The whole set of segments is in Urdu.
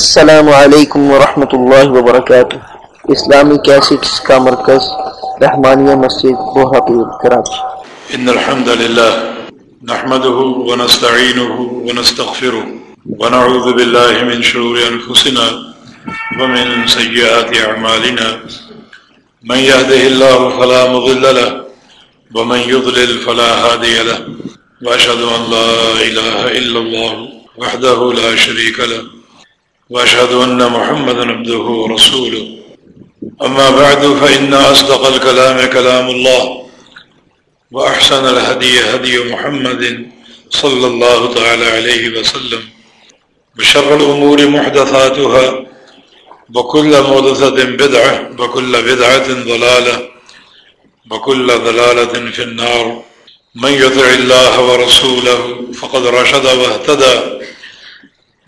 السلام علیکم ورحمۃ اللہ وبرکاتہ۔ اسلامی کیسٹس کا مرکز، رحمانیہ مسجد بہاپور کراچی ان الحمد لله نحمده ونستعينه ونستغفره ونعوذ بالله من شرور انفسنا ومن سيئات اعمالنا۔ من يهده الله فلا مضل له ومن يضلل فلا هادي له۔ واشهد ان لا اله الا الله وحده لا شريك له۔ وأشهد أن محمد عبده ورسوله. أما بعد، فإن أصدق الكلام كلام الله، وأحسن الهدي هدي محمد صلى الله تعالى عليه وسلم. بشر الأمور محدثاتها، وكل مدثة بدعة، وكل بدعة ضلالة، وكل ضلالة في النار. من يطع الله ورسوله، فقد رشد واهتدى.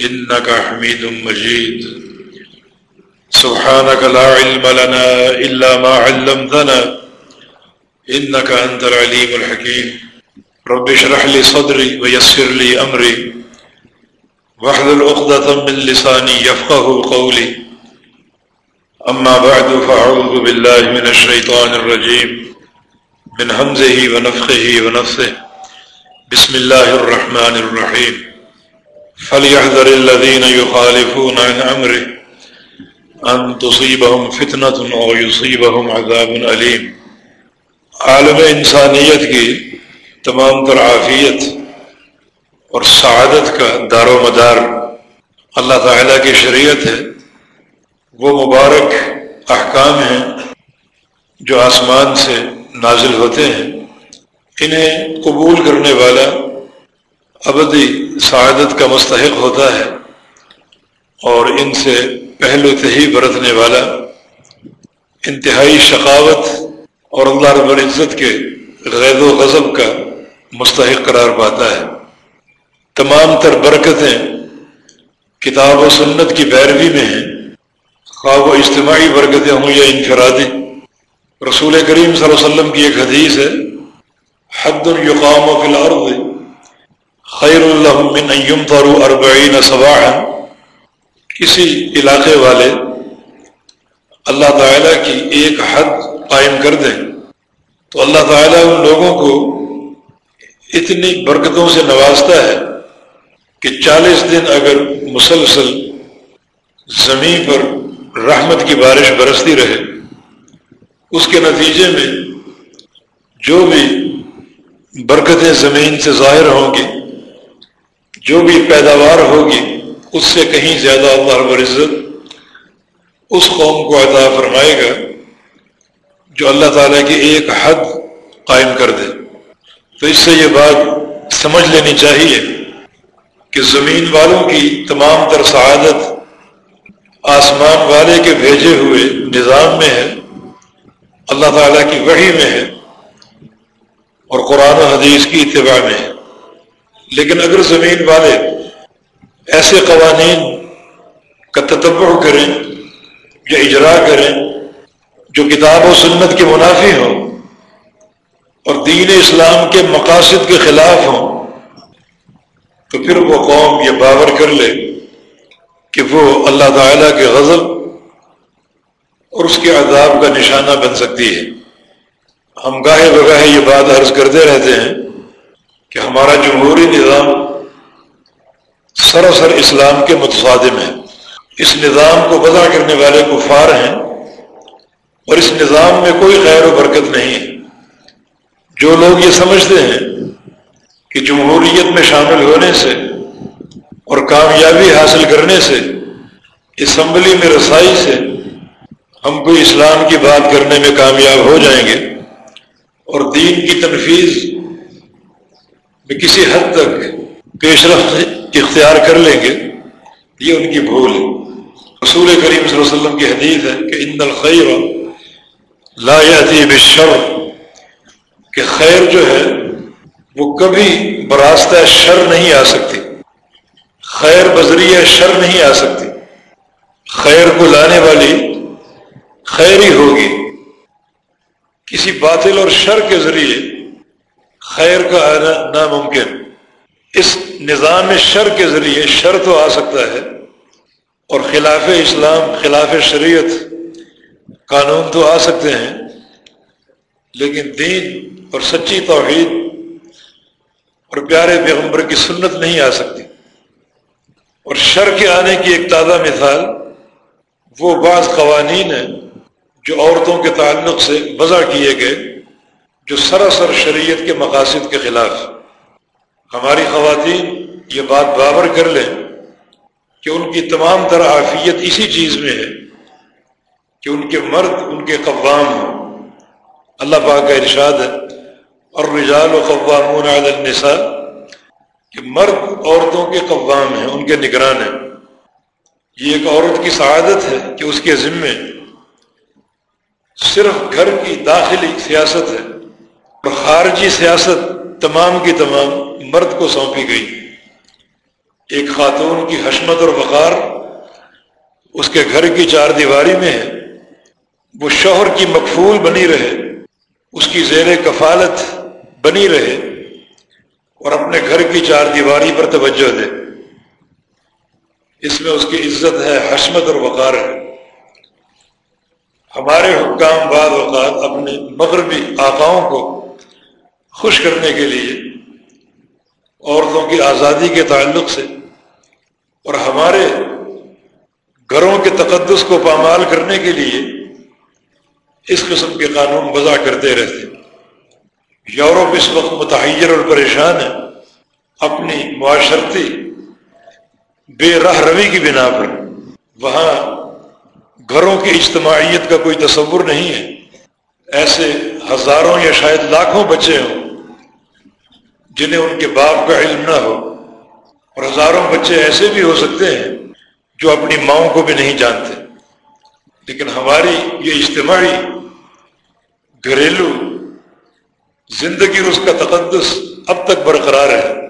إنك حميد مجيد. سبحانك لا علم لنا إلا ما علمتنا. إنك أنت العليم الحكيم. رب اشرح لي صدري ويسر لي أمري. واحذل عقدة من لساني يفقه قولي. أما بعد، فأعوذ بالله من الشيطان الرجيم. من همزه ونفخه ونفثه. بسم الله الرحمن الرحيم. فليحذر الذين يخالفون عن أمره أن تصيبهم فتنة أو يصيبهم عذاب أليم۔ عالم انسانیت کی تمام تر عافیت اور سعادت کا دار و مدار اللہ تعالیٰ کی شریعت ہے۔ وہ مبارک احکام ہیں جو آسمان سے نازل ہوتے ہیں۔ انہیں قبول کرنے والا ابدی سعادت کا مستحق ہوتا ہے اور ان سے پہلو تہی برتنے والا انتہائی شقاوت اور اللہ رب العزت کے غیر و غضب کا مستحق قرار پاتا ہے۔ تمام تر برکتیں کتاب و سنت کی پیروی میں ہیں۔ خواب و اجتماعی برکتیں ہوں یا انفرادی۔ رسول کریم صلی اللہ علیہ وسلم کی ایک حدیث ہے، حد القام و فی الارض۔ خیر من يمطروا اربعین صباحا۔ کسی علاقے والے اللہ تعالیٰ کی ایک حد قائم کر دیں۔ تو اللہ تعالیٰ ان لوگوں کو اتنی برکتوں سے نوازتا ہے کہ چالیس دن اگر مسلسل زمین پر رحمت کی بارش برستی رہے، اس کے نتیجے میں جو بھی برکتیں زمین سے ظاہر ہوں گی جو بھی پیداوار ہوگی، اس سے کہیں زیادہ اللہ رب العزت اس قوم کو عطا فرمائے گا جو اللہ تعالیٰ کی ایک حد قائم کر دے۔ تو اس سے یہ بات سمجھ لینی چاہیے کہ زمین والوں کی تمام تر سعادت آسمان والے کے بھیجے ہوئے نظام میں ہے، اللہ تعالیٰ کی وحی میں ہے اور قرآن و حدیث کی اتباع میں ہے۔ لیکن اگر زمین والے ایسے قوانین کا تتبع کریں یا اجرا کریں جو کتاب و سنت کے منافی ہوں اور دین اسلام کے مقاصد کے خلاف ہوں، تو پھر وہ قوم یہ باور کر لے کہ وہ اللہ تعالی کے غضب اور اس کے عذاب کا نشانہ بن سکتی ہے۔ ہم گاہے بگاہے یہ بات عرض کرتے رہتے ہیں کہ ہمارا جمہوری نظام سراسر اسلام کے متصادم ہے اس نظام کو بدا کرنے والے کفار ہیں اور اس نظام میں کوئی خیر و برکت نہیں ہے۔ جو لوگ یہ سمجھتے ہیں کہ جمہوریت میں شامل ہونے سے اور کامیابی حاصل کرنے سے، اسمبلی میں رسائی سے ہم کوئی اسلام کی بات کرنے میں کامیاب ہو جائیں گے اور دین کی تنفیذ کسی حد تک پیش رفت اختیار کر لیں گے، یہ ان کی بھول ہے۔ رسول کریم صلی اللہ علیہ وسلم کی حدیث ہے کہ ان الخیر لا یاتی بالشر، کہ خیر جو ہے وہ کبھی براستہ شر نہیں آ سکتی۔ خیر بذریعہ شر نہیں آ سکتی۔ خیر کو لانے والی خیر ہی ہوگی۔ کسی باطل اور شر کے ذریعے خیر کا آنا ناممکن۔ اس نظام شر کے ذریعے شر تو آ سکتا ہے اور خلاف اسلام، خلاف شریعت قانون تو آ سکتے ہیں، لیکن دین اور سچی توحید اور پیارے پیغمبر کی سنت نہیں آ سکتی۔ اور شر کے آنے کی ایک تازہ مثال وہ بعض قوانین ہیں جو عورتوں کے تعلق سے وضع کیے گئے۔ جو سراسر شریعت کے مقاصد کے خلاف ہماری خواتین یہ بات بابر کر لیں کہ ان کی تمام تر عافیت اسی چیز میں ہے کہ ان کے مرد، ان کے قوام ہوں۔ اللہ پاک کا ارشاد ہے اور رجال و قوام النساء، کہ مرد عورتوں کے قوام ہیں، ان کے نگران ہیں۔ یہ ایک عورت کی سعادت ہے کہ اس کے ذمے صرف گھر کی داخلی سیاست ہے۔ اور خارجی سیاست تمام کی تمام مرد کو سونپی گئی۔ ایک خاتون کی حشمت اور وقار اس کے گھر کی چار دیواری میں ہے۔ وہ شوہر کی مقفول بنی رہے۔ اس کی زیر کفالت بنی رہے۔ اور اپنے گھر کی چار دیواری پر توجہ دے۔ اس میں اس کی عزت ہے، حشمت اور وقار ہے۔ ہمارے حکام بعد اوقات اپنے مغربی آقاؤں کو خوش کرنے کے لیے عورتوں کی آزادی کے تعلق سے اور ہمارے گھروں کے تقدس کو پامال کرنے کے لیے اس قسم کے قانون وضع کرتے رہتے یورپ اس وقت متحیر اور پریشان ہے۔ اپنی معاشرتی بے راہ روی کی بنا پر وہاں گھروں کی اجتماعیت کا کوئی تصور نہیں ہے۔ ایسے ہزاروں یا شاید لاکھوں بچے ہوں۔ جنہیں ان کے باپ کا علم نہ ہو۔ اور ہزاروں بچے ایسے بھی ہو سکتے ہیں جو اپنی ماؤں کو بھی نہیں جانتے۔ لیکن ہماری یہ اجتماعی، گھریلو زندگی اور اس کا تقدس اب تک برقرار ہے۔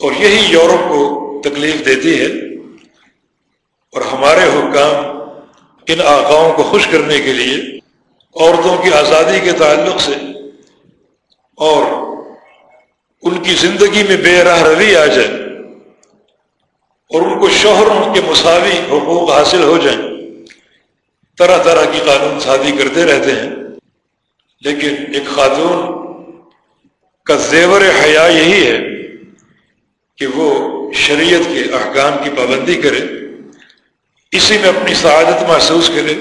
اور یہی یورپ کو تکلیف دیتی ہے۔ اور ہمارے حکام ان آقاؤں کو خوش کرنے کے لیے، عورتوں کی آزادی کے تعلق سے اور ان کی زندگی میں بے راہ روی آ جائے اور ان کو شوہر ان کے مساوی حقوق حاصل ہو جائیں۔ طرح طرح کی قانون سازی کرتے رہتے ہیں۔ لیکن ایک خاتون کا زیور حیا یہی ہے کہ وہ شریعت کے احکام کی پابندی کرے، اسی میں اپنی سعادت محسوس کرے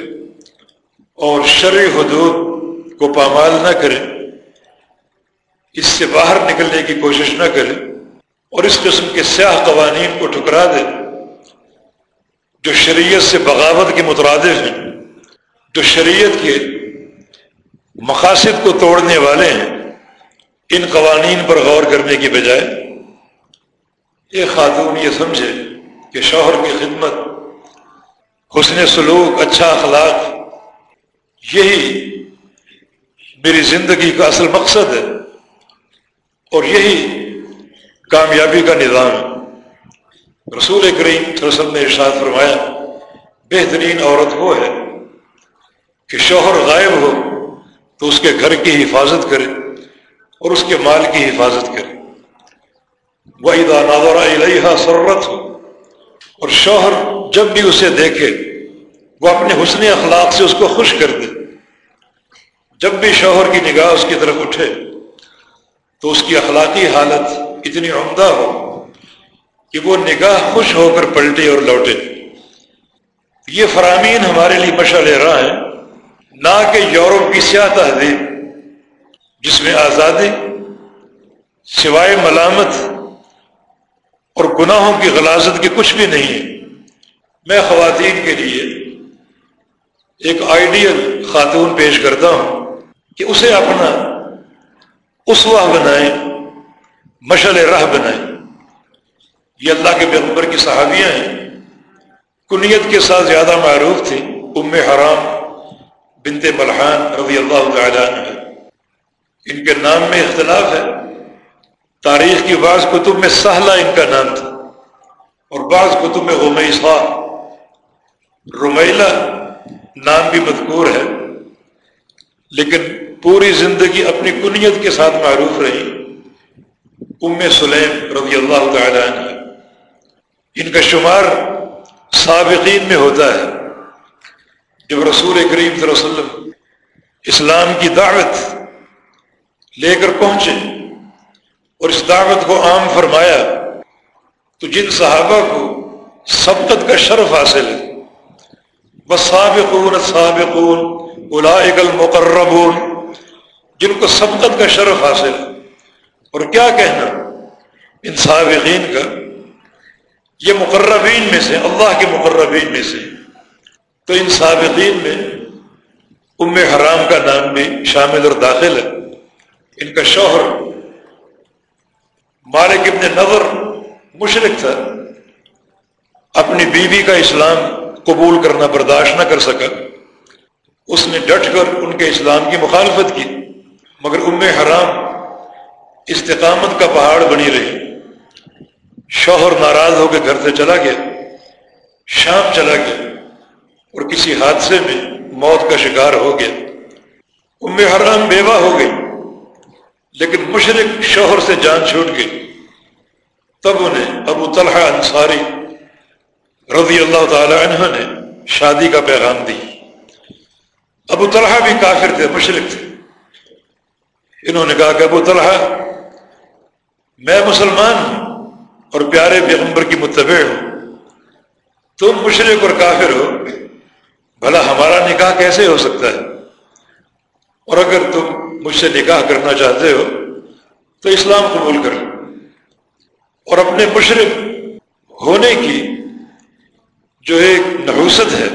اور شرع حدود کو پامال نہ کرے۔ اس سے باہر نکلنے کی کوشش نہ کرے اور اس قسم کے سیاہ قوانین کو ٹھکرا دے، جو شریعت سے بغاوت کے مترادف ہیں، جو شریعت کے مقاصد کو توڑنے والے ہیں، ان قوانین پر غور کرنے کی بجائے ایک خاتون یہ سمجھے کہ شوہر کی خدمت، حسن سلوک اچھا اخلاق، یہی میری زندگی کا اصل مقصد ہے۔ اور یہی کامیابی کا نظام ہے۔ رسول کریم وسلم نے ارشاد فرمایا، بہترین عورت وہ ہے کہ شوہر غائب ہو تو اس کے گھر کی حفاظت کرے اور اس کے مال کی حفاظت کرے۔ وحیدہ ناظرہ علیہ سرت ہو اور شوہر جب بھی اسے دیکھے، وہ اپنے حسن اخلاق سے اس کو خوش کر دے۔ جب بھی شوہر کی نگاہ اس کی طرف اٹھے تو اس کی اخلاقی حالت اتنی عمدہ ہو کہ وہ نگاہ خوش ہو کر پلٹے اور لوٹے۔ یہ فرامین ہمارے لیے مشع لے رہا ہے۔ نہ کہ یورپ کی سیاہ تہذیب، جس میں آزادی سوائے ملامت اور گناہوں کی غلازت کی کچھ بھی نہیں ہے۔ میں خواتین کے لیے ایک آئیڈیل خاتون پیش کرتا ہوں کہ اسے اپنا اسوا بنائیں مشل راہ بنائیں۔ یہ اللہ کے پیغمبر کی صحابیاں ہیں۔ کنیت کے ساتھ زیادہ معروف تھی ام حرام بنت ملحان رضی اللہ تعالیٰ عنہ۔ ان کے نام میں اختلاف ہے۔ تاریخ کی بعض کتب میں سہلا ان کا نام تھا۔ اور بعض کتب میں غمیسا رمیلا نام بھی مذکور ہے۔ لیکن پوری زندگی اپنی کنیت کے ساتھ معروف رہی۔ ام سلیم رضی اللہ تعالی عنہ ان کا شمار سابقین میں ہوتا ہے۔ جب رسول کریم صلی اللہ علیہ وسلم اسلام کی دعوت لے کر پہنچے اور اس دعوت کو عام فرمایا، تو جن صحابہ کو سبقت کا شرف حاصل ہے۔ بس سابقون سابقون اولئک المقربون۔ جن کو سبقت کا شرف حاصل ہے اور کیا کہنا، ان سابقین کا، یہ مقربین میں سے، اللہ کے مقربین میں سے۔ تو ان سابقین میں ام حرام کا نام بھی شامل اور داخل ہے۔ ان کا شوہر مالک ابن نظر مشرق تھا۔ اپنی بیوی کا اسلام قبول کرنا برداشت نہ کر سکا۔ اس نے ڈٹ کر ان کے اسلام کی مخالفت کی۔ مگر ام حرام استقامت کا پہاڑ بنی رہی۔ شوہر ناراض ہو کے گھر سے چلا گیا۔ شام چلا گیا اور کسی حادثے میں موت کا شکار ہو گیا۔ ام حرام بیوہ ہو گئی، لیکن مشرق شوہر سے جان چھوٹ گئی۔ تب انہیں ابو طلحہ انصاری رضی اللہ تعالی عنہ نے شادی کا پیغام دی۔ ابو طلحہ بھی کافر تھے، مشرق تھے۔ انہوں نے کہا کہ ابو طلحہ، میں مسلمان ہوں اور پیارے پیغمبر کی متبع ہوں۔ تم مشرق اور کافر ہو، بھلا ہمارا نکاح کیسے ہو سکتا ہے؟ اور اگر تم مجھ سے نکاح کرنا چاہتے ہو، تو اسلام قبول کر لو اور اپنے مشرق ہونے کی جو ایک نحوست ہے،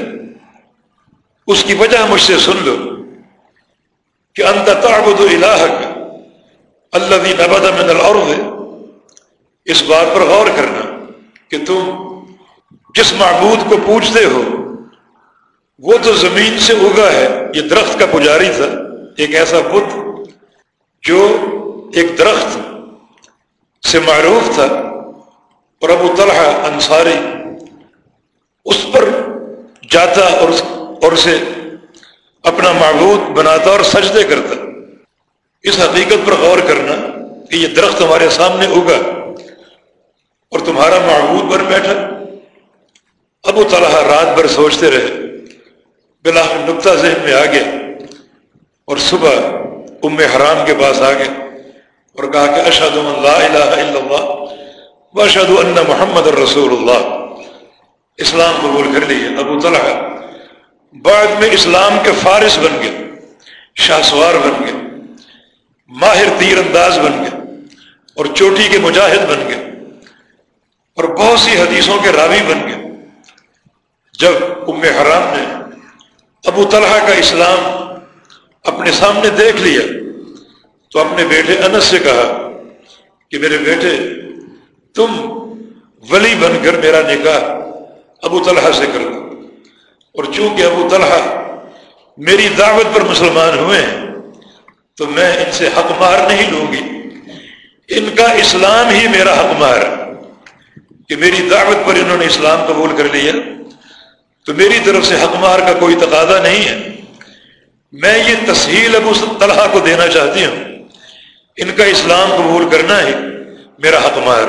اس کی وجہ مجھ سے سن لو۔ کہ انت تعبد الہ اللہ نبد من الارض۔ اس بات پر غور کرنا کہ تم جس معبود کو پوچھتے ہو، وہ تو زمین سے اگا ہے، یہ درخت کا پجاری تھا، ایک ایسا بت جو ایک درخت سے معروف تھا۔ اور ابو طلحہ انصاری اس پر جاتا اور اور اسے اپنا معبود بناتا اور سجدے کرتا۔ اس حقیقت پر غور کرنا کہ یہ درخت ہمارے سامنے اگا اور تمہارا معبود بن بیٹھا۔ ابو طلحہ رات بھر سوچتے رہے۔ بلا نقطہ ذہن میں آ گیا اور صبح ام حرام کے پاس آ گئے اور کہا کہ اشد اللہ الہ الا اللہ اشد ان محمد الرسول اللہ۔ اسلام قبول کر لیے ابو طلحہ بعد میں اسلام کے فارس بن گئے، شاہ سوار بن گئے، ماہر تیر انداز بن گئے اور چوٹی کے مجاہد بن گئے اور بہت سی حدیثوں کے راوی بن گئے۔ جب ام حرام نے ابو طلحہ کا اسلام اپنے سامنے دیکھ لیا، تو اپنے بیٹے انس سے کہا کہ میرے بیٹے، تم ولی بن کر میرا نکاح ابو طلحہ سے کر دو۔ اور چونکہ ابو طلحہ میری دعوت پر مسلمان ہوئے ہیں، تو میں ان سے حق مار نہیں لوں گی۔ ان کا اسلام ہی میرا حق مار کہ میری دعوت پر انہوں نے اسلام قبول کر لیا، تو میری طرف سے حق مار کا کوئی تقاضا نہیں ہے۔ میں یہ تسہیل ابو طلحہ کو دینا چاہتی ہوں۔ ان کا اسلام قبول کرنا ہے میرا حق مار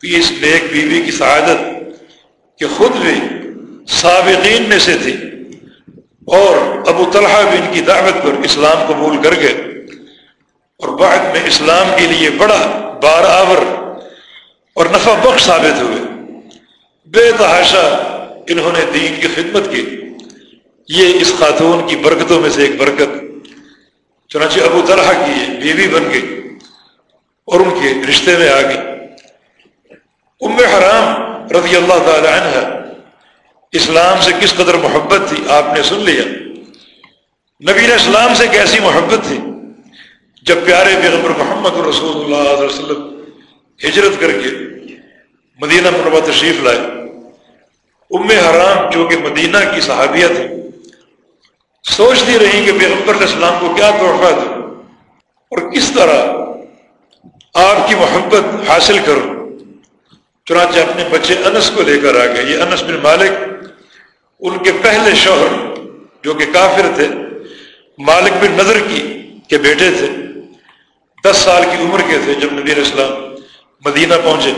تو یہ اس نیک بیوی کی سعادت کہ خود بھی سابقین میں سے تھی۔ اور ابو طلحہ بھی ان کی دعوت پر اسلام قبول کر گئے۔ اور بعد میں اسلام کے لیے بڑا بار آور اور نفع بخش ثابت ہوئے۔ بے تحاشا انہوں نے دین کی خدمت کی۔ یہ اس خاتون کی برکتوں میں سے ایک برکت۔ چنانچہ ابو طلحہ کی بیوی بن گئی اور ان کے رشتے میں آ گئی ام حرام رضی اللہ تعالی عنہ اسلام سے کس قدر محبت تھی؟ آپ نے سن لیا۔ نبی اسلام سے کیسی محبت تھی؟ جب پیارے پیغمبر محمد رسول اللہ علیہ وسلم ہجرت کر کے مدینہ مربع تشریف لائے۔ ام حرام جو کہ مدینہ کی صحابیہ تھی سوچتی رہی کہ پیغمبر اسلام کو کیا تحفہ دوں۔ اور کس طرح آپ کی محبت حاصل کروں۔ چنانچہ اپنے بچے انس کو لے کر آ گئے۔ یہ انس بن مالک ان کے پہلے شوہر جو کہ کافر تھے، مالک بن نظر کی کے بیٹے تھے، دس سال کی عمر کے تھے جب نبی اسلام مدینہ پہنچے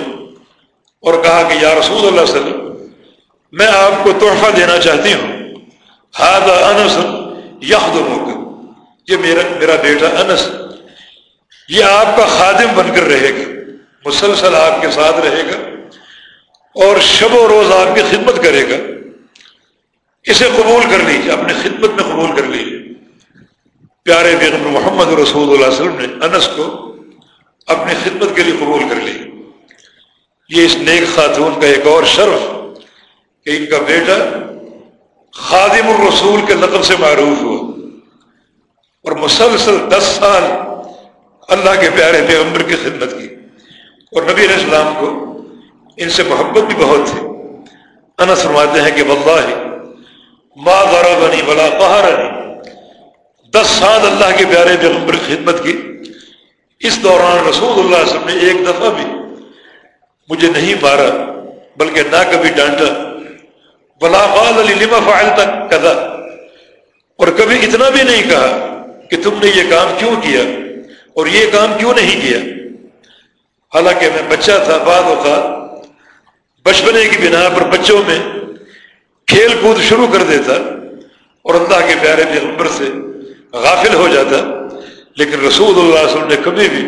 اور کہا کہ یا رسول اللہ علیہ وسلم، میں آپ کو تحفہ دینا چاہتی ہوں۔ ہاد انس یخ یہ میرا میرا بیٹا انس، یہ آپ کا خادم بن کر رہے گا، مسلسل آپ کے ساتھ رہے گا اور شب و روز آپ کی خدمت کرے گا۔ اسے قبول کر لیجیے اپنی خدمت میں قبول کر لیجیے پیارے پیغمبر محمد رسول اللہ علیہ وسلم نے انس کو اپنی خدمت کے لیے قبول کر لی یہ اس نیک خاتون کا ایک اور شرف کہ ان کا بیٹا خادم الرسول کے نقل سے معروف ہوا۔ اور مسلسل دس سال اللہ کے پیارے پیغمبر کی خدمت کی۔ اور نبی علیہ السلام کو ان سے محبت بھی بہت تھی۔ انس فرماتے ہیں کہ واللہ ما ضربنی بلا قہرنی دس سال اللہ کے پیارے پیغمبر کی خدمت کی. اس دوران رسول اللہ علیہ وسلم نے ایک دفعہ بھی مجھے نہیں مارا، بلکہ نہ کبھی ڈانٹا۔ بلا قال علی لما فعل تک کدا اور کبھی اتنا بھی نہیں کہا کہ تم نے یہ کام کیوں کیا اور یہ کام کیوں نہیں کیا۔ حالانکہ میں بچہ تھا، بعد اوقات بچپنے کی بنا پر بچوں میں کھیل کود شروع کر دیتا اور اللہ کے پیارے پیغمبر سے غافل ہو جاتا لیکن رسول اللہ علیہ وسلم نے کبھی بھی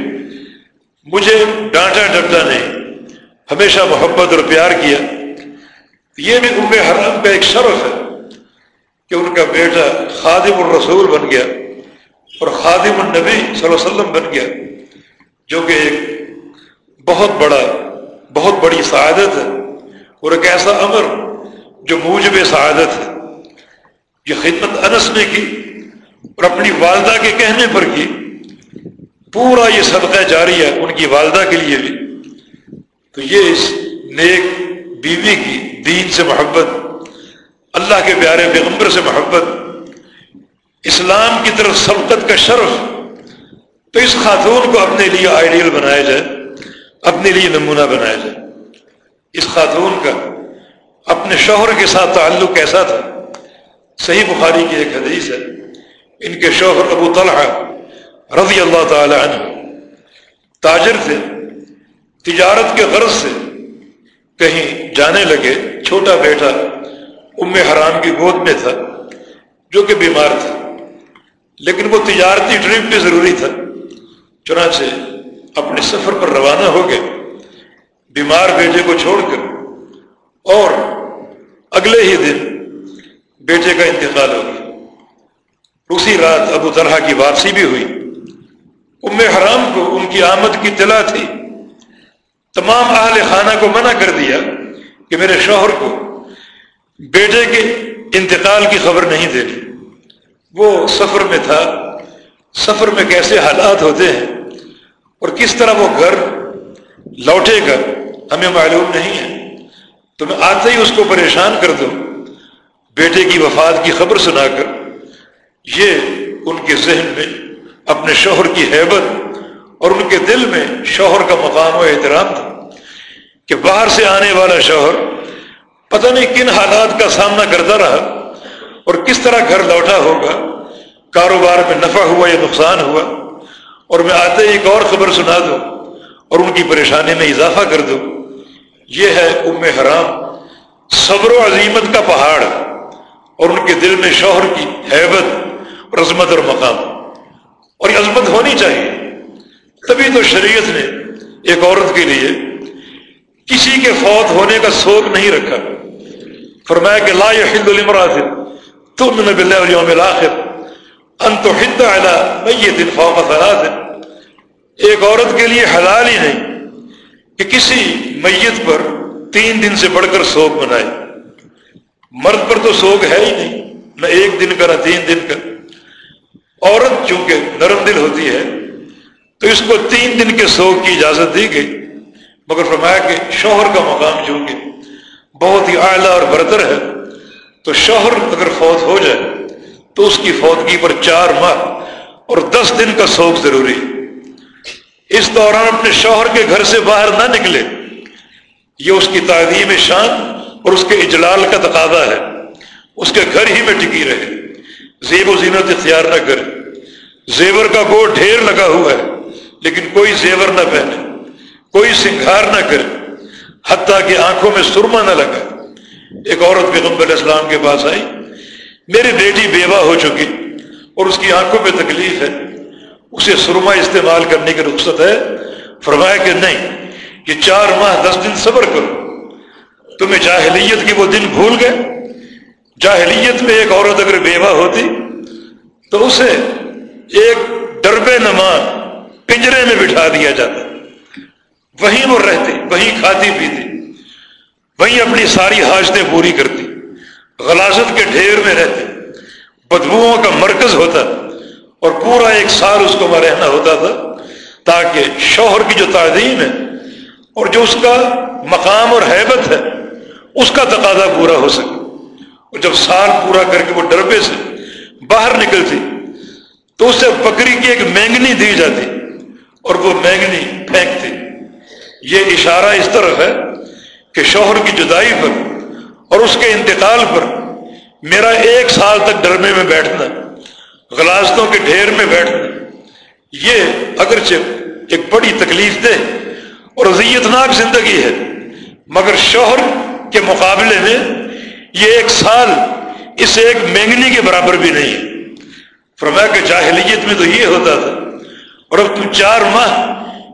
مجھے ڈانٹا ڈپٹا نہیں، ہمیشہ محبت اور پیار کیا۔ یہ بھی ام حرام کا ایک شرف ہے کہ ان کا بیٹا خادم الرسول بن گیا اور خادم النبی صلی اللہ علیہ وسلم بن گیا، جو کہ ایک بہت بڑا، بہت بڑی سعادت ہے اور ایک ایسا امر جو موجب سعادت ہے، یہ خدمت انس نے کی اور اپنی والدہ کے کہنے پر کی۔ پورا یہ صدقہ جاری ہے ان کی والدہ کے لیے بھی۔ تو یہ اس نیک بیوی کی دین سے محبت، اللہ کے پیارے پیغمبر سے محبت، اسلام کی طرف سبقت کا شرف، تو اس خاتون کو اپنے لیے آئیڈیل بنایا جائے، اپنے لیے نمونہ بنایا جائے۔ اس خاتون کا اپنے شوہر کے ساتھ تعلق کیسا تھا؟ صحیح بخاری کی ایک حدیث ہے، ان کے شوہر ابو طلحہ رضی اللہ تعالی عنہ تاجر تھے، تجارت کے غرض سے کہیں جانے لگے، چھوٹا بیٹا ام حرام کی گود میں تھا، جو کہ بیمار تھا، لیکن وہ تجارتی ٹرپ بھی ضروری تھا، چنانچہ اپنے سفر پر روانہ ہو گئے، بیمار بیٹے کو چھوڑ کر اور اگلے ہی دن بیٹے کا انتقال ہو گیا۔ اسی رات ابو طلحہ کی واپسی بھی ہوئی۔ ام حرام کو ان کی آمد کی طلاع تھی۔ تمام اہل خانہ کو منع کر دیا کہ میرے شوہر کو بیٹے کے انتقال کی خبر نہیں دینی وہ سفر میں تھا۔ سفر میں کیسے حالات ہوتے ہیں؟ اور کس طرح وہ گھر لوٹے گا ہمیں معلوم نہیں ہے۔ تو میں آتے ہی اس کو پریشان کر دوں۔ بیٹے کی وفات کی خبر سنا کر، یہ ان کے ذہن میں، اپنے شوہر کی حیبت اور ان کے دل میں شوہر کا مقام و احترام تھا کہ باہر سے آنے والا شوہر پتہ نہیں کن حالات کا سامنا کرتا رہا اور کس طرح گھر لوٹا ہوگا، کاروبار میں نفع ہوا یا نقصان ہوا۔ اور میں آتے ہی ایک اور خبر سنا دوں اور ان کی پریشانی میں اضافہ کر دوں۔ یہ ہے ام حرام، صبر و عظیمت کا پہاڑ اور ان کے دل میں شوہر کی حیبت اور عظمت اور مقام۔ اور یہ عظمت ہونی چاہیے۔ تبھی تو شریعت نے ایک عورت کے لیے کسی کے فوت ہونے کا سوگ نہیں رکھا۔ فرمایا کہ لا يحل لامرأة تؤمن بالله واليوم الاخر ان تحد على میت فوق ثلاث۔ ایک عورت کے لیے حلال ہی نہیں۔ کہ کسی میت پر تین دن سے بڑھ کر سوگ منائے مرد پر تو سوگ ہے ہی نہیں، نہ ایک دن کا نہ تین دن کا۔ عورت چونکہ نرم دل ہوتی ہے، تو اس کو تین دن کے سوگ کی اجازت دی گئی۔ مگر فرمایا کہ شوہر کا مقام چونکہ بہت ہی اعلیٰ اور برتر ہے، تو شوہر اگر فوت ہو جائے تو اس کی فوتگی پر چار ماہ اور دس دن کا سوگ ضروری ہے۔ اس دوران اپنے شوہر کے گھر سے باہر نہ نکلے۔ یہ اس کی تعلیم شان اور اس کے اجلال کا تقاضا ہے۔ اس کے گھر ہی میں ٹکی رہے۔ زیب و زینت اختیار نہ کرے۔ زیور کا گوڑ ڈھیر لگا ہوا ہے، لیکن کوئی زیور نہ پہنے۔ کوئی سنگھار نہ کرے۔ حتیٰ کہ آنکھوں میں سرما نہ لگا ایک عورت پیغمبر اسلام کے پاس آئی۔ میری بیٹی بیوہ ہو چکی اور اس کی آنکھوں میں تکلیف ہے۔ اسے سرما استعمال کرنے کی رخصت ہے۔ فرمایا کہ نہیں یہ چار ماہ، دس دن صبر کرو۔ تمہیں جاہلیت کی وہ دن بھول گئے۔ جاہلیت میں ایک عورت اگر بیوہ ہوتی، تو اسے ایک ڈربے نما، پنجرے میں بٹھا دیا جاتا۔ وہیں وہ رہتی، وہیں کھاتی، پیتی۔ وہیں اپنی ساری حاجتیں پوری کرتی۔ غلازت کے ڈھیر میں رہتی۔ بدبوؤں کا مرکز ہوتا۔ اور پورا ایک سال اس کو وہاں رہنا ہوتا تھا، تاکہ شوہر کی جو تعظیم ہے اور جو اس کا مقام اور حیبت ہے، اس کا تقاضا پورا ہو سکے۔ اور جب سال پورا کر کے وہ ڈربے سے باہر نکلتی، تو اسے بکری کی ایک مینگنی دی جاتی اور وہ مینگنی پھینکتی۔ یہ اشارہ اس طرف ہے کہ شوہر کی جدائی پر اور اس کے انتقال پر میرا ایک سال تک ڈرمے میں بیٹھنا غلاستوں کے ڈھیر میں بیٹھنا یہ اگرچہ ایک بڑی تکلیف دہ اور اذیت ناک زندگی ہے، مگر شوہر کے مقابلے میں یہ ایک سال اس ایک مینگنی کے برابر بھی نہیں۔ ہے فرمایا کہ جاہلیت میں تو یہ ہوتا تھا، اور اب تم چار ماہ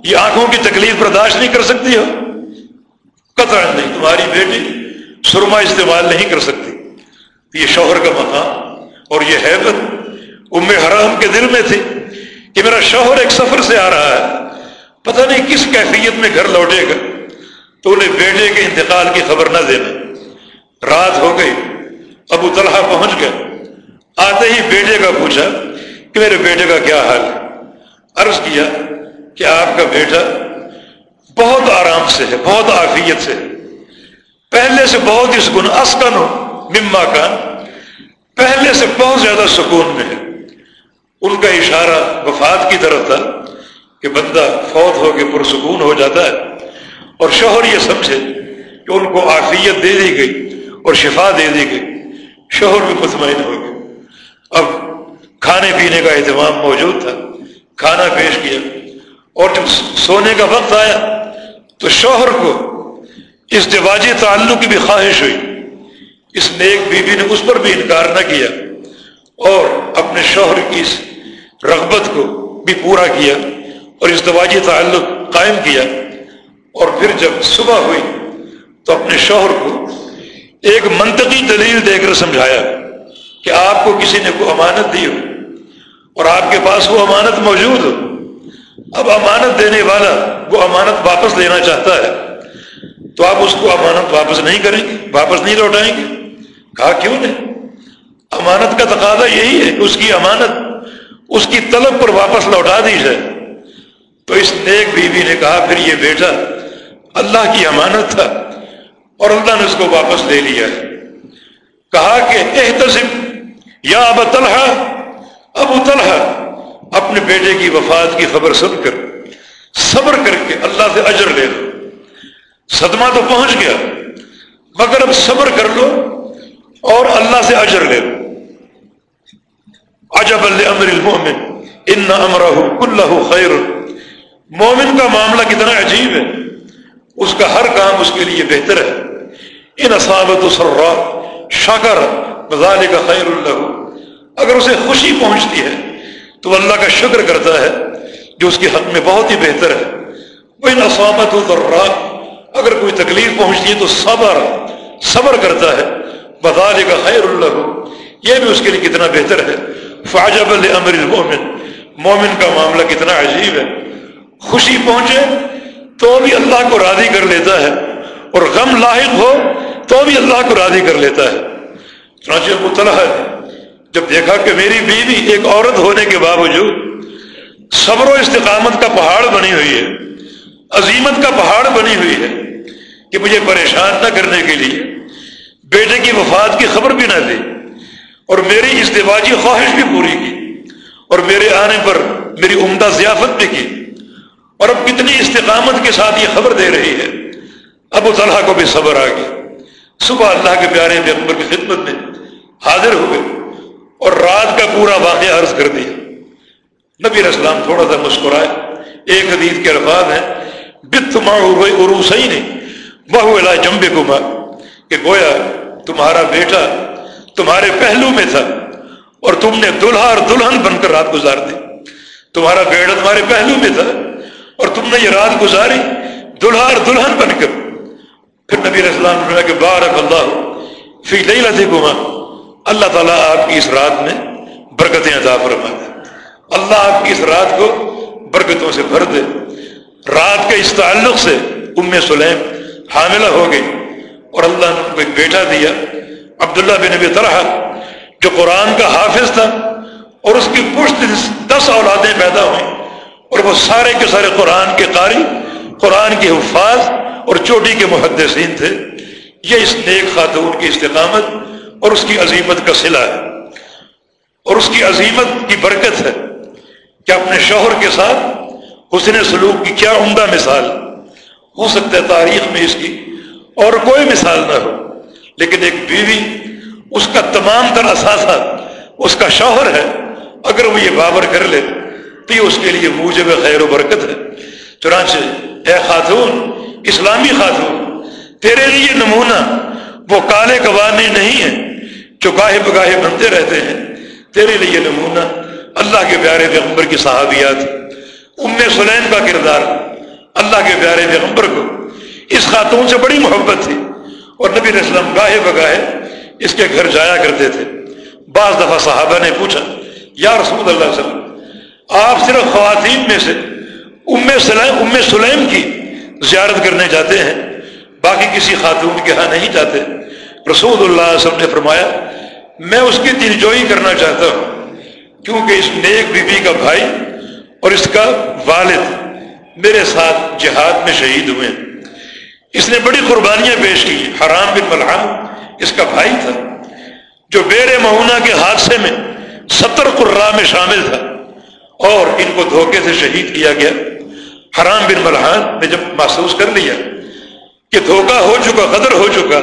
یہ آنکھوں کی تکلیف برداشت نہیں کر سکتی ہو۔ قطع نہیں، تمہاری بیٹی سرما استعمال نہیں کر سکتی۔ یہ شوہر کا مقام اور یہ حیبت ام حرام کے دل میں تھی کہ میرا شوہر ایک سفر سے آ رہا ہے۔ پتہ نہیں کس کیفیت میں گھر لوٹے گا۔ تو انہیں بیٹے کے انتقال کی خبر نہ دینا۔ رات ہو گئی۔ ابو طلحہ پہنچ گئے۔ آتے ہی بیٹے کا پوچھا کہ میرے بیٹے کا کیا حال ہے؟ عرض کیا کہ آپ کا بیٹا بہت آرام سے ہے، بہت آفیت سے۔ پہلے سے بہت ہی سکون، اسکن ہو، مما کا پہلے سے بہت زیادہ سکون میں ہے۔ ان کا اشارہ وفات کی طرف تھا کہ بندہ فوت ہو کے پرسکون ہو جاتا ہے اور شوہر یہ سمجھے کہ ان کو آفیت دے دی گئی اور شفا دے دی گئی۔ شوہر بھی مطمئن ہو گئے اب کھانے پینے کا اہتمام موجود تھا۔ کھانا پیش کیا۔ اور جب سونے کا وقت آیا تو شوہر کو اس دواجی تعلق کی بھی خواہش ہوئی۔ اس نیک بیوی نے اس پر بھی انکار نہ کیا اور اپنے شوہر کی اس رغبت کو بھی پورا کیا اور اس دواجی تعلق قائم کیا اور پھر جب صبح ہوئی تو اپنے شوہر کو ایک منطقی دلیل دے کر سمجھایا کہ آپ کو کسی نے کوئی امانت دی ہو اور آپ کے پاس وہ امانت موجود ہو۔ اب امانت دینے والا وہ امانت واپس لینا چاہتا ہے تو آپ اس کو امانت واپس نہیں کریں گے، واپس نہیں لوٹائیں گے۔ کہا، کیوں نہیں؟ امانت کا تقاضا یہی ہے کہ اس کی امانت اس کی طلب پر واپس لوٹا دی جائے تو اس نیک بیوی نے کہا، پھر یہ بیٹا اللہ کی امانت تھا اور اللہ نے اس کو واپس لے لیا ہے۔ کہا کہ احتسب، یا اب طلحہ، ابو طلحہ، اپنے بیٹے کی وفات کی خبر سن کر، صبر کر کے اللہ سے اجر لے لو۔ صدمہ تو پہنچ گیا، مگر اب صبر کر لو اور اللہ سے اجر لے لو۔ عجب امر المومن ان امرہ کلہ خیر مومن کا معاملہ کتنا عجیب ہے. اس کا ہر کام اس کے لیے بہتر ہے. ان اصابت سرا. شاکر بذالک خیر اللہ اگر اسے خوشی پہنچتی ہے، تو اللہ کا شکر کرتا ہے جو اس کے حق میں بہت ہی بہتر ہے. وہ ان اسامت ذرا اگر کوئی تکلیف پہنچتی ہے، تو صبر. صبر کرتا ہے. بذالک کا خیر اللہ یہ بھی اس کے لیے کتنا بہتر ہے. فاجب امر المومن مومن کا معاملہ کتنا عجیب ہے. خوشی پہنچے تو بھی اللہ کو راضی کر لیتا ہے. اور غم لاحق ہو تو بھی اللہ کو راضی کر لیتا ہے. چنانچہ ابو طلحہ جب دیکھا کہ میری بیوی ایک عورت ہونے کے باوجود صبر و استقامت کا پہاڑ بنی ہوئی ہے، عظیمت کا پہاڑ بنی ہوئی ہے کہ مجھے پریشان نہ کرنے کے لیے بیٹے کی وفات کی خبر بھی نہ دی اور میری ازدواجی خواہش بھی پوری کی اور میرے آنے پر میری عمدہ ضیافت بھی کی اور اب کتنی استقامت کے ساتھ یہ خبر دے رہی ہے۔ ابو طلحہ کو بھی صبر آ گیا صبح اللہ کے پیارے پیغمبر کی خدمت میں حاضر ہوئے اور رات کا پورا واقعہ عرض کر دیا۔ نبی اسلام تھوڑا سا مسکرائے۔ ایک حدیث کے الفاظ ہیں۔ بت عروس ہی نہیں بہو الا جمبے کہ گویا تمہارا بیٹا تمہارے پہلو میں تھا اور تم نے دلہا اور دلہن بن کر رات گزار دی۔ تمہارا بیٹا تمہارے پہلو میں تھا اور تم نے یہ رات گزاری دلہا اور دلہن بن کر۔ پھر نبی اسلام نے کہ بارک اللہ فی لیلت گما اللہ تعالیٰ آپ کی اس رات میں برکتیں عطا فرما دے اللہ آپ کی اس رات کو برکتوں سے بھر دے۔ رات کے اس تعلق سے ام سلیم حاملہ ہو گئی اور اللہ نے ان کو ایک بیٹا دیا۔ عبداللہ بن نبی طرح جو قرآن کا حافظ تھا اور اس کی پشت دس اولادیں پیدا ہوئیں اور وہ سارے کے سارے قرآن کے قاری، قرآن کے حفاظ اور چوٹی کے محدثین تھے۔ یہ اس نیک خاتون کی استقامت اور اس کی عظیمت کا صلہ ہے۔ اور اس کی عظیمت کی برکت ہے کہ اپنے شوہر کے ساتھ حسن سلوک کی کیا عمدہ مثال۔ ہو سکتا ہے تاریخ میں اس کی اور کوئی مثال نہ ہو۔ لیکن ایک بیوی، اس کا تمام تر اثاثہ اس کا شوہر ہے، اگر وہ یہ بابر کر لے تو یہ اس کے لیے موجب خیر و برکت ہے۔ چنانچہ، اے خاتون، اسلامی خاتون، تیرے لیے نمونہ وہ کالے قوانے نہیں ہیں جو گاہے بگاہے بنتے رہتے ہیں۔ تیرے لیے نمونہ اللہ کے پیارے پیغمبر کی صحابیات۔ ام سلیم کا کردار اللہ کے پیارے پیغمبر کو۔ اس خاتون سے بڑی محبت تھی۔ اور نبی اسلم گاہے بگاہے اس کے گھر جایا کرتے تھے۔ بعض دفعہ صحابہ نے پوچھا، یا رسول اللہ صلی اللہ علیہ وسلم، آپ صرف خواتین میں سے ام سلیم ام سلیم کی زیارت کرنے جاتے ہیں، باقی کسی خاتون کے ہاں نہیں جاتے؟ رسول اللہ علیہ وسلم نے فرمایا، میں اس کی دلجوئی کرنا چاہتا ہوں، کیونکہ اس نیک بی بی کا بھائی اور اس کا والد میرے ساتھ جہاد میں شہید ہوئے ہیں۔ اس نے بڑی قربانیاں پیش کی. حرام بن ملحم اس کا بھائی تھا، جو بیر مہونا کے حادثے میں ستر قرا میں شامل تھا اور ان کو دھوکے سے شہید کیا گیا۔ حرام بن ملحان نے جب محسوس کر لیا کہ دھوکہ ہو چکا قدر ہو چکا،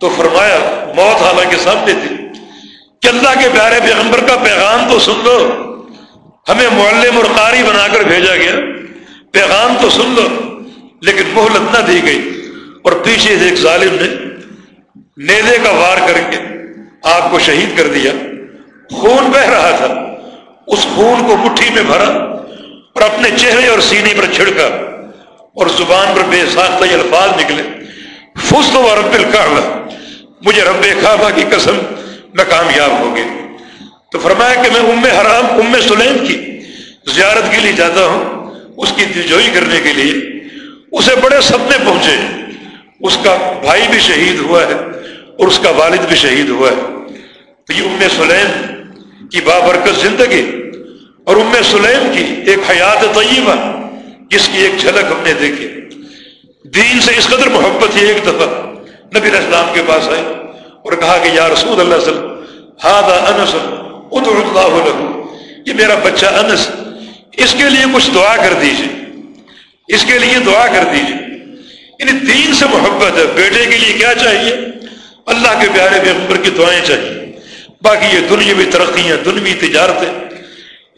تو فرمایا، موت حالانکہ سامنے تھی۔ کہ اللہ کے پیارے پیغمبر کا پیغام تو سن لو، ہمیں معلم اور قاری بنا کر بھیجا گیا۔ پیغام تو سن لو۔ لیکن مہلت نہ دی گئی اور پیچھے سے ایک ظالم نے نیزے کا وار کر کے آپ کو شہید کر دیا۔ خون بہ رہا تھا۔ اس خون کو مٹھی میں بھرا اور اپنے چہرے اور سینے پر چھڑکا اور زبان پر بے ساختہ الفاظ نکلے۔ فست و رب الکعبہ۔ مجھے رب کعبہ کی قسم میں کامیاب ہو گئی تو فرمایا کہ میں ام حرام، ام سلیم کی زیارت کے لیے جاتا ہوں، اس کی دلجوئی کرنے کے لیے۔ اسے بڑے سپنے پہنچے۔ اس کا بھائی بھی شہید ہوا ہے اور اس کا والد بھی شہید ہوا ہے۔ تو یہ ام سلیم کی بابرکت زندگی اور ام سلیم کی ایک حیات طیبہ، جس کی ایک جھلک ہم نے دیکھی۔ دین سے اس قدر محبت ہی ایک دفعہ نبی اسلام کے پاس آئے اور کہا کہ یا رسول اللہ صلی اللہ انس، ادعو اللہ له یہ میرا بچہ انس، اس کے لیے کچھ دعا کر دیجیے۔ اس کے لیے دعا کر دیجیے۔ یعنی دین سے محبت ہے، بیٹے کے لیے کیا چاہیے؟ اللہ کے پیارے پیغمبر کی دعائیں چاہیے۔ باقی یہ دنیاوی ترقیاں دنوی تجارتیں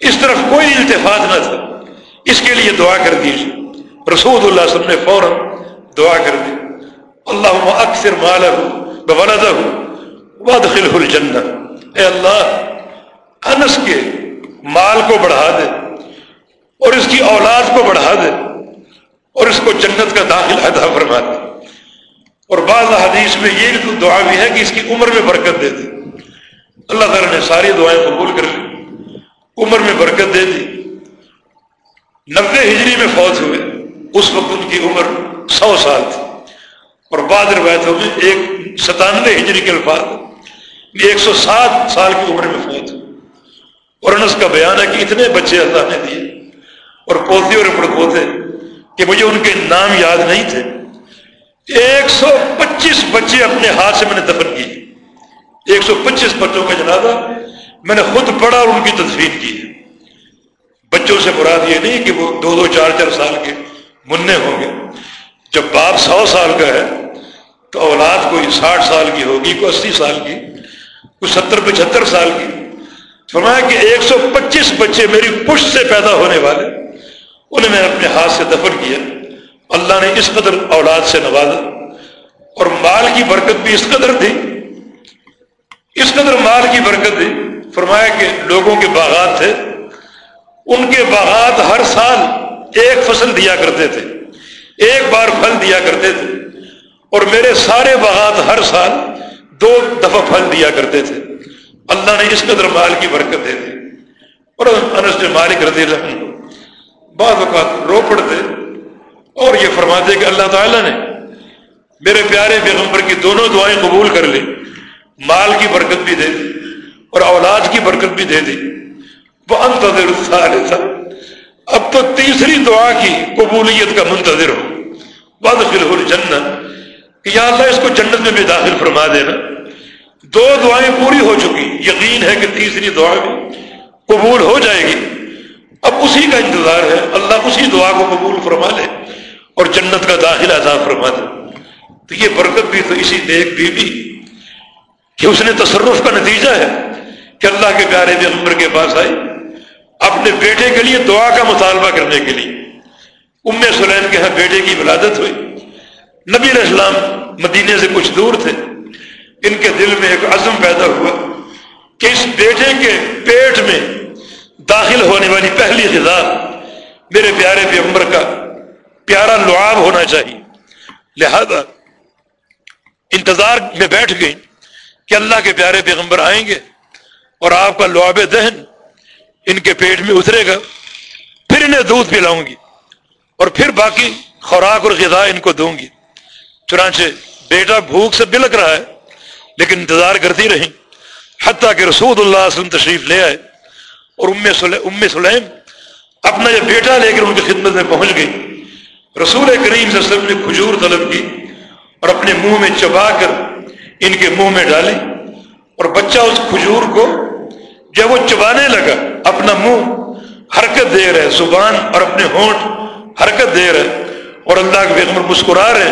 اس طرف کوئی التفاط نہ تھا۔ اس کے لیے دعا کر دیجیے رسول اللہ وسلم نے فوراً دعا کر دی۔ اللہ اکثر مال اے اللہ، انس کے مال کو بڑھا دے اور اس کی اولاد کو بڑھا دے۔ اور اس کو جنت کا داخل ادا فرما دے اور بعض حدیث میں یہ دعا بھی ہے کہ اس کی عمر میں برکت دے دے اللہ تعالیٰ نے ساری دعائیں قبول کر لی۔ عمر میں برکت دے دی۔ نبے ہجری میں فوت ہوئے۔ اس وقت ان کی عمر سو سال تھی۔ اور بعد روایتوں میں ایک ستانوے ہجری کے الفاظ ایک سو سات سال کی عمر میں فوت ہوئے۔ اور انس کا بیان ہے کہ اتنے بچے اللہ نے دیے۔ اور پوتے اور پڑ پوتے کہ مجھے ان کے نام یاد نہیں تھے۔ ایک سو پچیس بچے اپنے ہاتھ سے میں نے دفن کیے۔ ایک سو پچیس بچوں کا جنازہ میں نے خود پڑھا اور ان کی تدفین کی۔ بچوں سے مراد یہ نہیں کہ وہ دو دو چار چار سال کے منع ہوں گے۔ جب باپ سو سال کا ہے تو اولاد کوئی ساٹھ سال کی ہوگی، کوئی اسی سال کی، کوئی ستر پچہتر سال کی۔ فرمایا کہ ایک سو پچیس بچے میری پشت سے پیدا ہونے والے۔ انہیں میں اپنے ہاتھ سے دفن کیا۔ اللہ نے اس قدر اولاد سے نوازا اور مال کی برکت بھی اس قدر تھی اس قدر مال کی برکت تھی فرمایا کہ لوگوں کے باغات تھے۔ ان کے باغات ہر سال ایک فصل دیا کرتے تھے۔ ایک بار پھل دیا کرتے تھے۔ اور میرے سارے باغات ہر سال دو دفعہ پھل دیا کرتے تھے۔ اللہ نے اس قدر مال کی برکت دے دی۔ اور انس نے مالک رضی اللہ بعض اوقات رو پڑتے اور یہ فرماتے کہ اللہ تعالیٰ نے میرے پیارے پیغمبر کی دونوں دعائیں قبول کر لی، مال کی برکت بھی دے دی اور اولاد کی برکت بھی دے دی۔ وہ انتظر تھا اب تو تیسری دعا کی قبولیت کا منتظر ہو۔ بد فل جنت کہ یا اللہ اس کو جنت میں بھی داخل فرما دینا۔ دو دعائیں پوری ہو چکی۔ یقین ہے کہ تیسری دعا بھی قبول ہو جائے گی۔ اب اسی کا انتظار ہے۔ اللہ اسی دعا کو قبول فرما لے اور جنت کا داخلہ عذاب فرما دے۔ تو یہ برکت بھی تو اسی نیک بی بی کہ اس نے تصرف کا نتیجہ ہے کہ اللہ کے پیارے بھی کے پاس آئی اپنے بیٹے کے لیے دعا کا مطالبہ کرنے کے لیے۔ ام سلیم کے ہاں بیٹے کی ولادت ہوئی۔ نبی علیہ السلام مدینے سے کچھ دور تھے۔ ان کے دل میں ایک عزم پیدا ہوا کہ اس بیٹے کے پیٹ میں داخل ہونے والی پہلی غذا میرے پیارے پیغمبر کا پیارا لعاب ہونا چاہیے۔ لہذا انتظار میں بیٹھ گئی کہ اللہ کے پیارے پیغمبر آئیں گے اور آپ کا لعاب دہن ان کے پیٹ میں اترے گا۔ پھر انہیں دودھ پلاؤں گی اور پھر باقی خوراک اور غذا ان کو دوں گی۔ چنانچہ بیٹا بھوک سے بلک رہا ہے، لیکن انتظار کرتی رہی حتیٰ کہ رسول اللہ علیہ وسلم تشریف لے آئے۔ اور ام سلیم سلیم اپنا یہ بیٹا لے کر ان کی خدمت میں پہنچ گئی۔ رسول کریم صلی اللہ علیہ وسلم نے کھجور طلب کی اور اپنے منہ میں چبا کر ان کے منہ میں ڈالی اور بچہ اس کھجور کو جب وہ چبانے لگا، اپنا منہ حرکت دے رہے، زبان اور اپنے ہونٹ حرکت دے رہے اور اللہ کے پیغمبر مسکرا رہے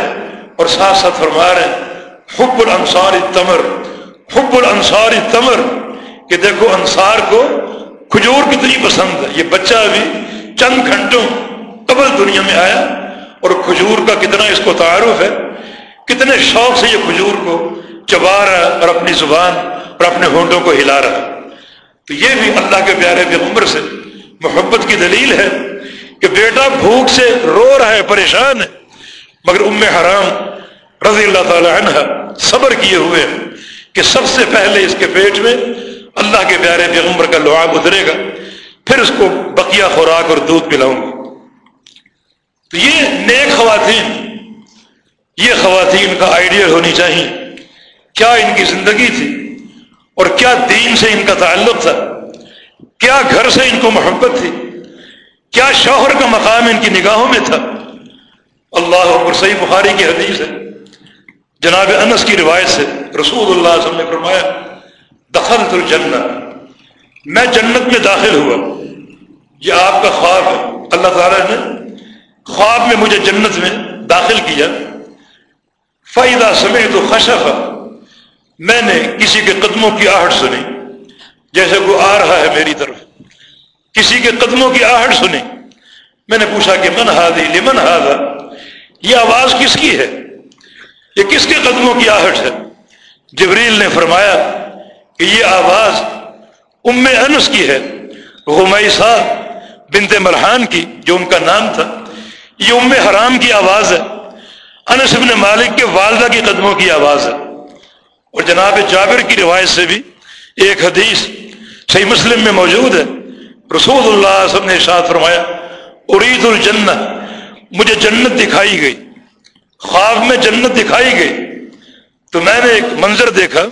اور ساتھ ساتھ فرما رہے حب الانصار تمر حب الانصار تمر کہ دیکھو انصار کو کھجور کتنی پسند ہے؟ یہ بچہ ابھی چند گھنٹوں قبل دنیا میں آیا اور کھجور کا کتنا اس کو تعارف ہے؟ کتنے شوق سے یہ کھجور کو چبا رہا ہے اور اپنی زبان اور اپنے ہونٹوں کو ہلا رہا ہے۔ تو یہ بھی اللہ کے پیارے پیغمبر سے محبت کی دلیل ہے کہ بیٹا بھوک سے رو رہا ہے، پریشان ہے، مگر ام حرام رضی اللہ تعالی عنہ صبر کیے ہوئے ہیں کہ سب سے پہلے اس کے پیٹ میں اللہ کے پیارے پیغمبر کا لعاب اترے گا، پھر اس کو بقیہ خوراک اور دودھ پلاؤں گا۔ تو یہ نیک خواتین، یہ خواتین کا آئیڈیل ہونی چاہیے، کیا ان کی زندگی تھی اور کیا دین سے ان کا تعلق تھا؟ کیا گھر سے ان کو محبت تھی؟ کیا شوہر کا مقام ان کی نگاہوں میں تھا؟ اللہ اور صحیح بخاری کی حدیث ہے۔ جناب انس کی روایت سے رسول اللہ علیہ وسلم نے فرمایا دخل الجنہ میں جنت میں داخل ہوا۔ یہ آپ کا خواب ہے۔ اللہ تعالیٰ نے خواب میں مجھے جنت میں داخل کیا۔ فائدہ سمے تو خشف۔ میں نے کسی کے قدموں کی آہٹ سنی۔ جیسے وہ آ رہا ہے میری طرف۔ کسی کے قدموں کی آہٹ سنی۔ میں نے پوچھا کہ من ہادی، لمن ہادا یہ آواز کس کی ہے؟ یہ کس کے قدموں کی آہٹ ہے؟ جبریل نے فرمایا کہ یہ آواز ام انس کی ہے غمیسا بنت ملحان کی جو ان کا نام تھا۔ یہ ام حرام کی آواز ہے۔ انس ابن مالک کے والدہ کی قدموں کی آواز ہے۔ اور جناب جابر کی روایت سے بھی ایک حدیث صحیح مسلم میں موجود ہے۔ رسول اللہ علیہ وسلم نے ارشاد فرمایا، ارید الجنہ، مجھے جنت دکھائی گئی۔ خواب میں جنت دکھائی گئی۔ تو میں نے ایک منظر دیکھا۔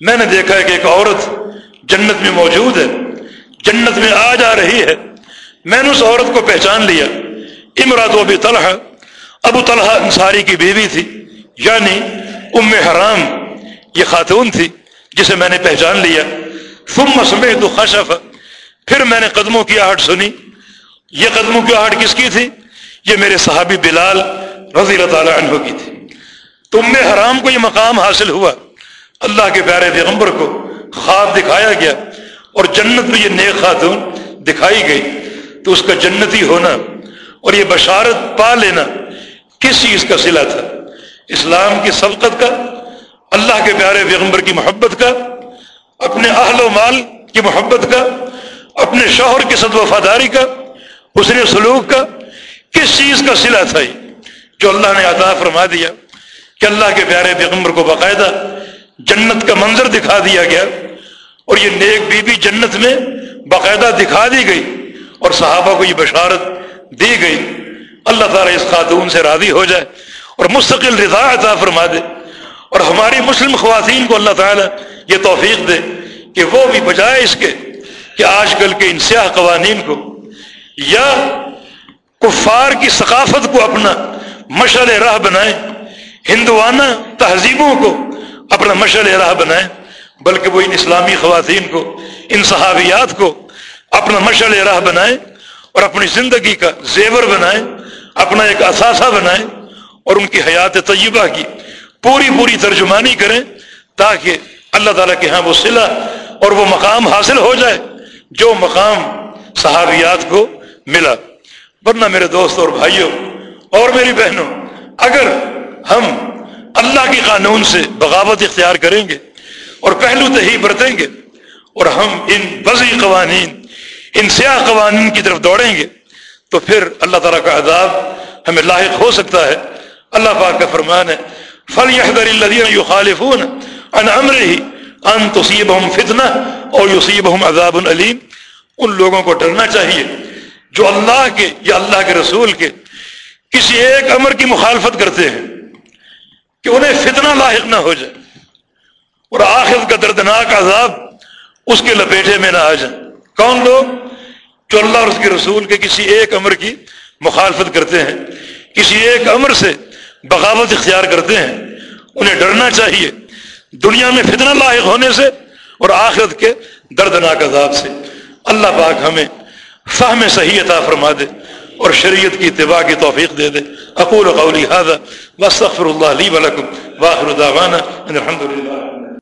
میں نے دیکھا کہ ایک عورت جنت میں موجود ہے، جنت میں آ جا رہی ہے۔ میں نے اس عورت کو پہچان لیا۔ امرات و ابی طلحہ، ابو طلحہ انصاری کی بیوی تھی یعنی ام حرام، یہ خاتون تھی، جسے میں نے پہچان لیا۔ ثم سمعت خشف، پھر میں نے قدموں کی آہٹ سنی۔ یہ قدموں کی آہٹ کس کی تھی؟ یہ میرے صحابی بلال رضی اللہ تعالی عنہ کی تھی۔ تو ام حرام کو یہ مقام حاصل ہوا۔ اللہ کے پیارے پیغمبر کو خواب دکھایا گیا اور جنت میں یہ نیک خاتون دکھائی گئی تو اس کا جنتی ہونا اور یہ بشارت پا لینا کس چیز کا صلہ تھا؟ اسلام کی سبقت کا، اللہ کے پیارے پیغمبر کی محبت کا، اپنے اہل و مال کی محبت کا، اپنے شوہر کی صد وفاداری کا، حسن سلوک کا، کس چیز کا صلہ تھا یہ؟ جو اللہ نے عطا فرما دیا کہ اللہ کے پیارے پیغمبر کو باقاعدہ جنت کا منظر دکھا دیا گیا اور یہ نیک بی بی جنت میں باقاعدہ دکھا دی گئی اور صحابہ کو یہ بشارت دی گئی۔ اللہ تعالیٰ اس خاتون سے راضی ہو جائے اور مستقل رضا عطا فرما دے اور ہماری مسلم خواتین کو اللہ تعالیٰ یہ توفیق دے کہ وہ بھی بجائے اس کے کہ آج کل کے ان سیاہ قوانین کو یا کفار کی ثقافت کو اپنا مشعل راہ بنائیں، ہندوانہ تہذیبوں کو اپنا مشعل راہ بنائیں بلکہ وہ ان اسلامی خواتین کو، ان صحابیات کو اپنا مشعل راہ بنائیں اور اپنی زندگی کا زیور بنائیں اپنا ایک اثاثہ بنائیں اور ان کی حیات طیبہ کی پوری پوری ترجمانی کریں تاکہ اللہ تعالیٰ کے ہاں وہ صلہ اور وہ مقام حاصل ہو جائے، جو مقام صحابیات کو ملا۔ ورنہ میرے دوست اور بھائیوں اور میری بہنوں، اگر ہم اللہ کے قانون سے بغاوت اختیار کریں گے اور پہلو تہی برتیں گے اور ہم ان بزی قوانین، ان سیاہ قوانین کی طرف دوڑیں گے تو پھر اللہ تعالیٰ کا عذاب ہمیں لاحق ہو سکتا ہے۔ اللہ پاک کا فرمان ہے فل یہ خالفون ان امر ہی ان تصیب ہم فتنہ اور یوسیب ہم عذاب العلیم ان لوگوں کو ڈرنا چاہیے جو اللہ کے یا اللہ کے رسول کے کسی ایک امر کی مخالفت کرتے ہیں۔ کہ انہیں فتنہ لاحق نہ ہو جائے اور آخر کا دردناک عذاب اس کے لپیٹے میں نہ آ جائے۔ کون لوگ؟ جو اللہ اور اس کے رسول کے کسی ایک امر کی مخالفت کرتے ہیں، کسی ایک امر سے بغاوت اختیار کرتے ہیں، انہیں ڈرنا چاہیے۔ دنیا میں فتنہ لاحق ہونے سے اور آخرت کے دردناک عذاب سے۔ اللہ پاک ہمیں فہم صحیح عطا فرما دے۔ اور شریعت کی اتباع کی توفیق دے دے۔ اقول قولی هذا، واستغفر الله لي ولكم، واخر دعوانا ان الحمد لله